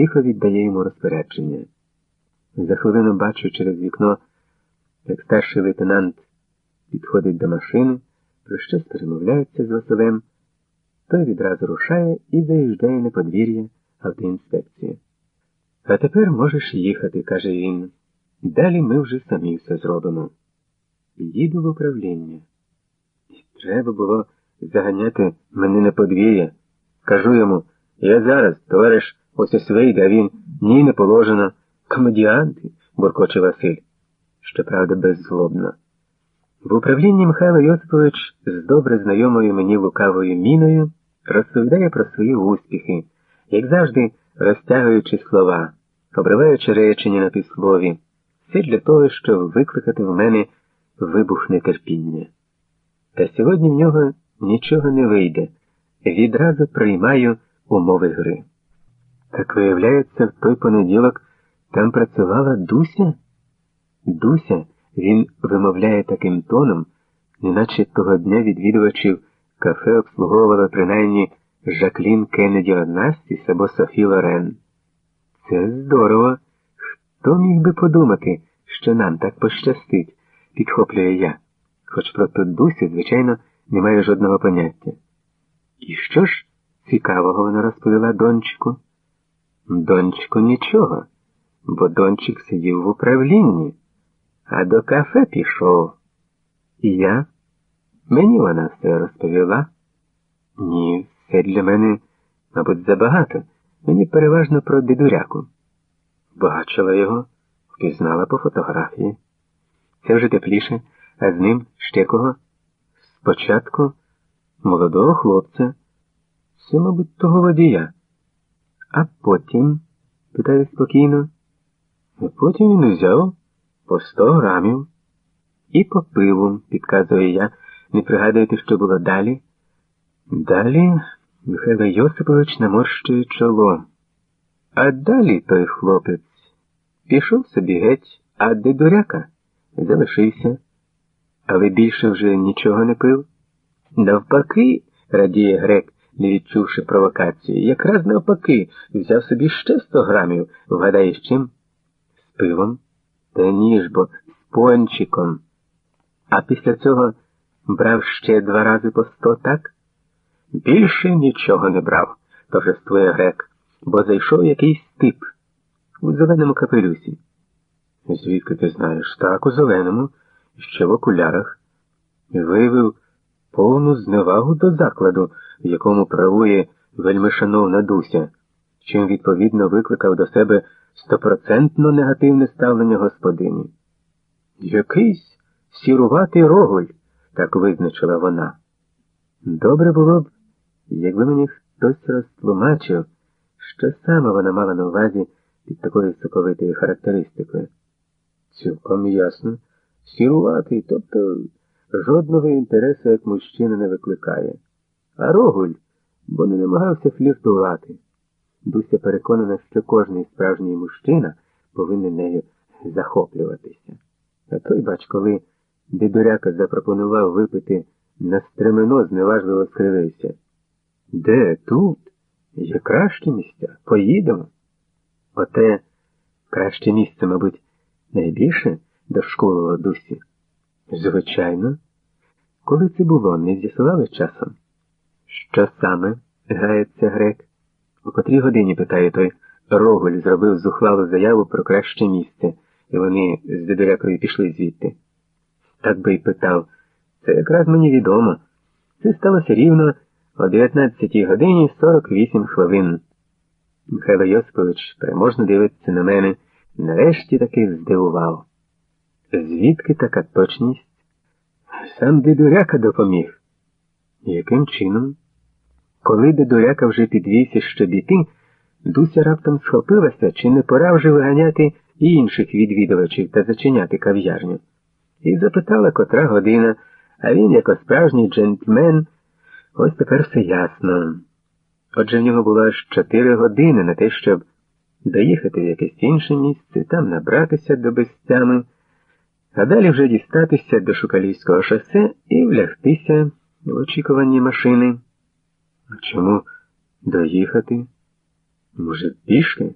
тихо віддає йому розпорядження. За хвилину бачу через вікно, як старший лейтенант підходить до машини, про щось перемовляється з Василем, той відразу рушає і заїжджає на подвір'я автоінспекції. А тепер можеш їхати, каже він. Далі ми вже самі все зробимо. Їду в управління. І треба було заганяти мене на подвір'я. Кажу йому, я зараз, товариш, ось ось вийде, він ні не положено. Комедіанти, буркоче Василь. Щоправда, беззлобно. В управлінні Михайло Йосипович з добре знайомою мені лукавою міною розповідає про свої успіхи, як завжди розтягуючи слова, обриваючи речення на півслові, все для того, щоб викликати в мене вибух нетерпіння. Та сьогодні в нього нічого не вийде. Відразу приймаю умови гри. Так виявляється, в той понеділок там працювала Дуся? Дуся, він вимовляє таким тоном, неначе того дня відвідувачів кафе обслуговувала принаймні Жаклін Кеннеді Однастіс або Софі Лорен. Це здорово. Хто міг би подумати, що нам так пощастить, підхоплює я, хоч про ту Дусю, звичайно, не маю жодного поняття. І що ж цікавого вона розповіла дончику? Дончику нічого, бо дончик сидів в управлінні, а до кафе пішов. І я? Мені вона все розповіла. Ні, це для мене, мабуть, забагато. Мені переважно про дедуряку. Бачила його, впізнала по фотографії. Це вже тепліше, а з ним ще кого? Спочатку молодого хлопця. Це, мабуть, того водія. А потім, питаю спокійно, а потім він взяв по сто грамів і по пиву, підказує я, не пригадуєте, що було далі? Далі Михайло Йосипович наморщує чоло. А далі той хлопець пішов собі геть, а дедуряка залишився. Але більше вже нічого не пив. Навпаки, радіє грек, не відчувши провокації, якраз навпаки, взяв собі ще сто грамів, вгадаєш чим? З пивом? Та ніж бо з пончиком. А після цього брав ще два рази по сто, так? Більше нічого не брав, торжествує грек, бо зайшов якийсь тип у зеленому капелюсі. Звідки ти знаєш? Так, у зеленому, ще в окулярах, виявив повну зневагу до закладу, в якому правує вельми шановна Дуся, чим відповідно викликав до себе стопроцентно негативне ставлення господині. Якийсь сіруватий роголь, так визначила вона. Добре було б, якби мені хтось розтлумачив, що саме вона мала на увазі під такою соковитою характеристикою. Цілком ясно, сіруватий, тобто жодного інтересу як мужчина не викликає. А Рогуль, бо не намагався фліртувати. Дуся переконана, що кожний справжній мужчина повинен нею захоплюватися. А той, бач, коли дедуряка запропонував випити на стремено, зневажливо скривився. Де тут? Є кращі місця. Поїдемо. Оте краще місце, мабуть, найбільше дошколило Дусі. Звичайно. Коли це було, не з'ясували часом? Що саме? гається грек. У котрій годині, питає той, Роголь зробив зухвалу заяву про краще місце, і вони з дедурякою пішли звідти. Так би й питав. Це якраз мені відомо. Це сталося рівно о 19 годині 48 хвилин. Михайло Йосипович переможно дивиться на мене, нарешті таки здивував. Звідки така точність? Сам дедуряка допоміг. Яким чином? Коли дедуряка вже підвівся щоб іти, Дуся раптом схопилася, чи не пора вже виганяти інших відвідувачів та зачиняти кав'ярню. І запитала, котра година, а він, як справжній джентльмен, ось тепер все ясно. Отже, в нього було аж чотири години на те, щоб доїхати в якесь інше місце, там набратися до безтями, а далі вже дістатися до Шукалівського шосе і влягтися в очікуванні машини. Чому доїхати? Може, пішки?